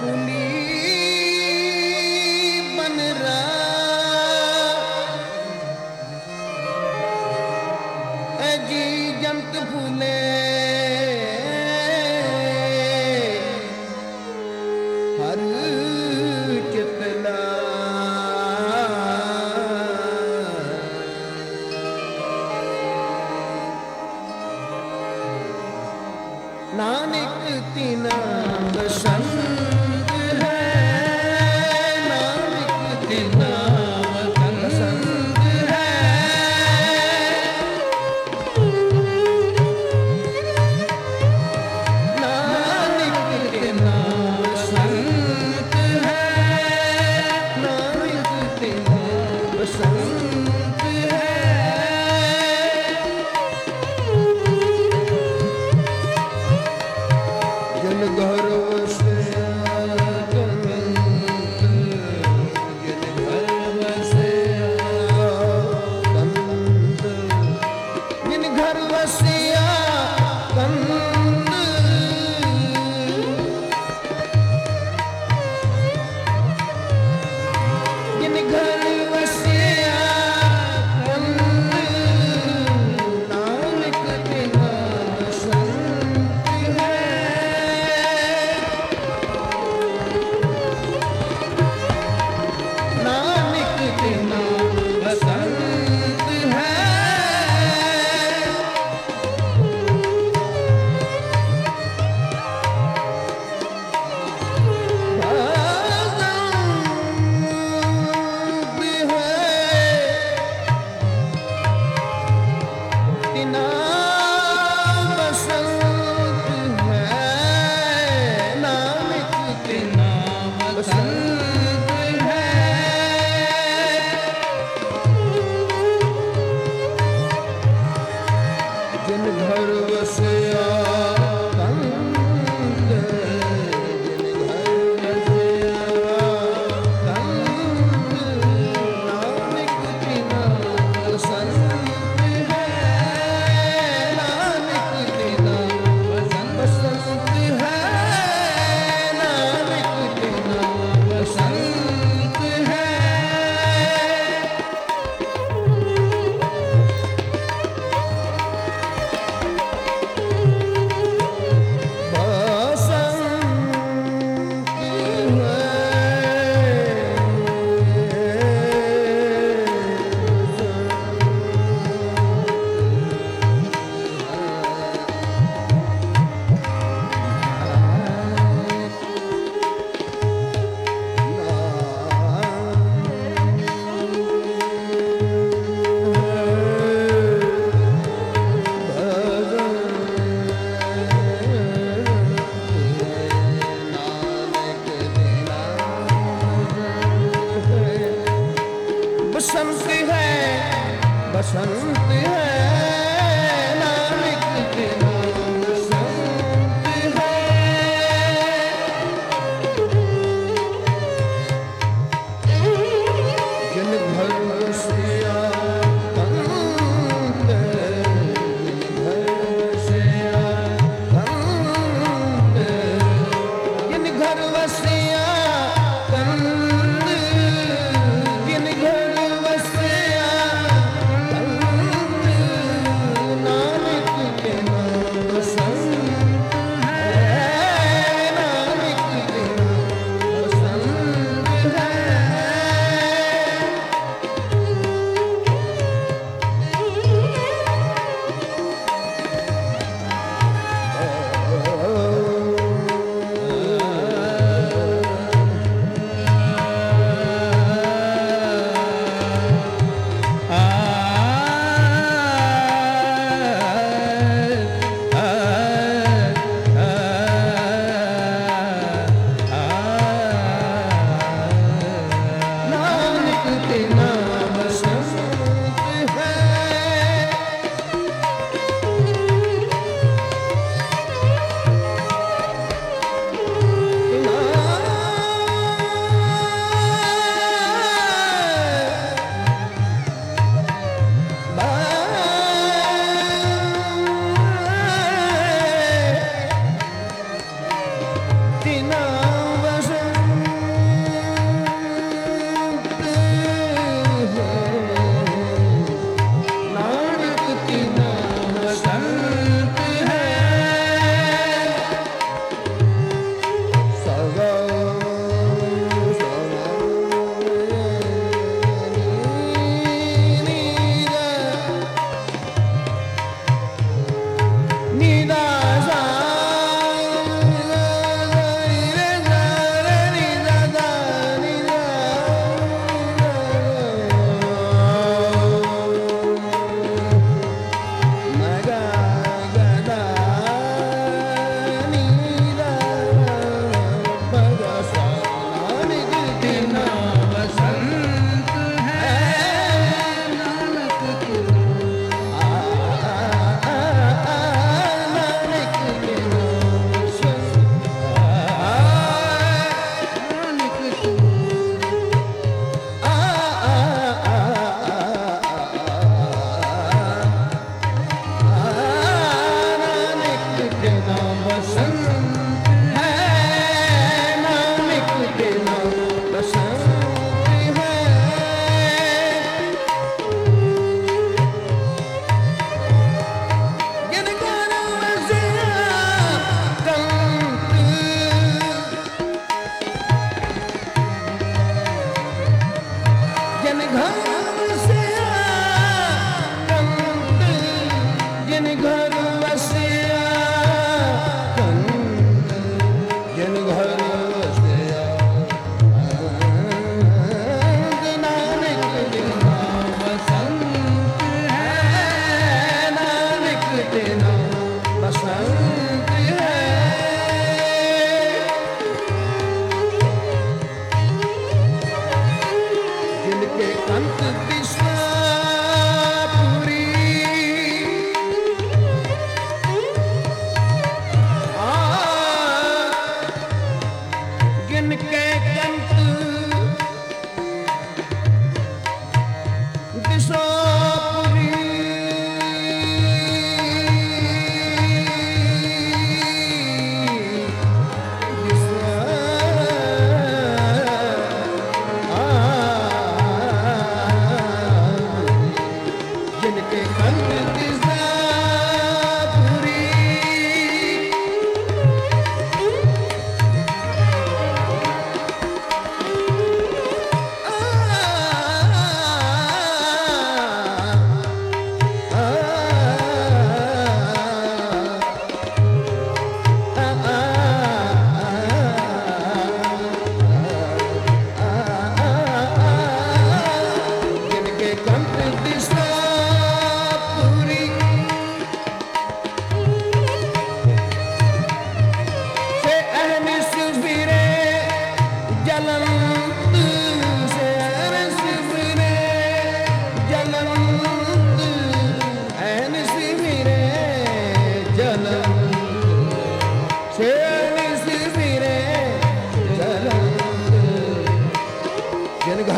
कुली जी जंत फूले। हर नानक तीना बसंत unida. जिन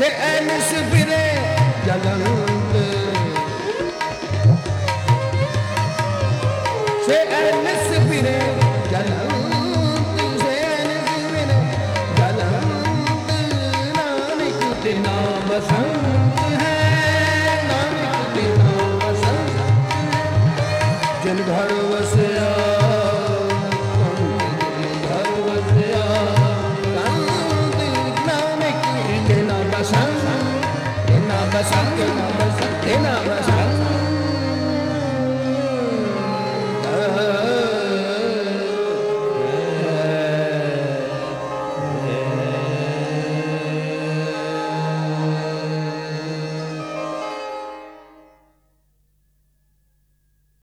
Çe en süpüre yalanı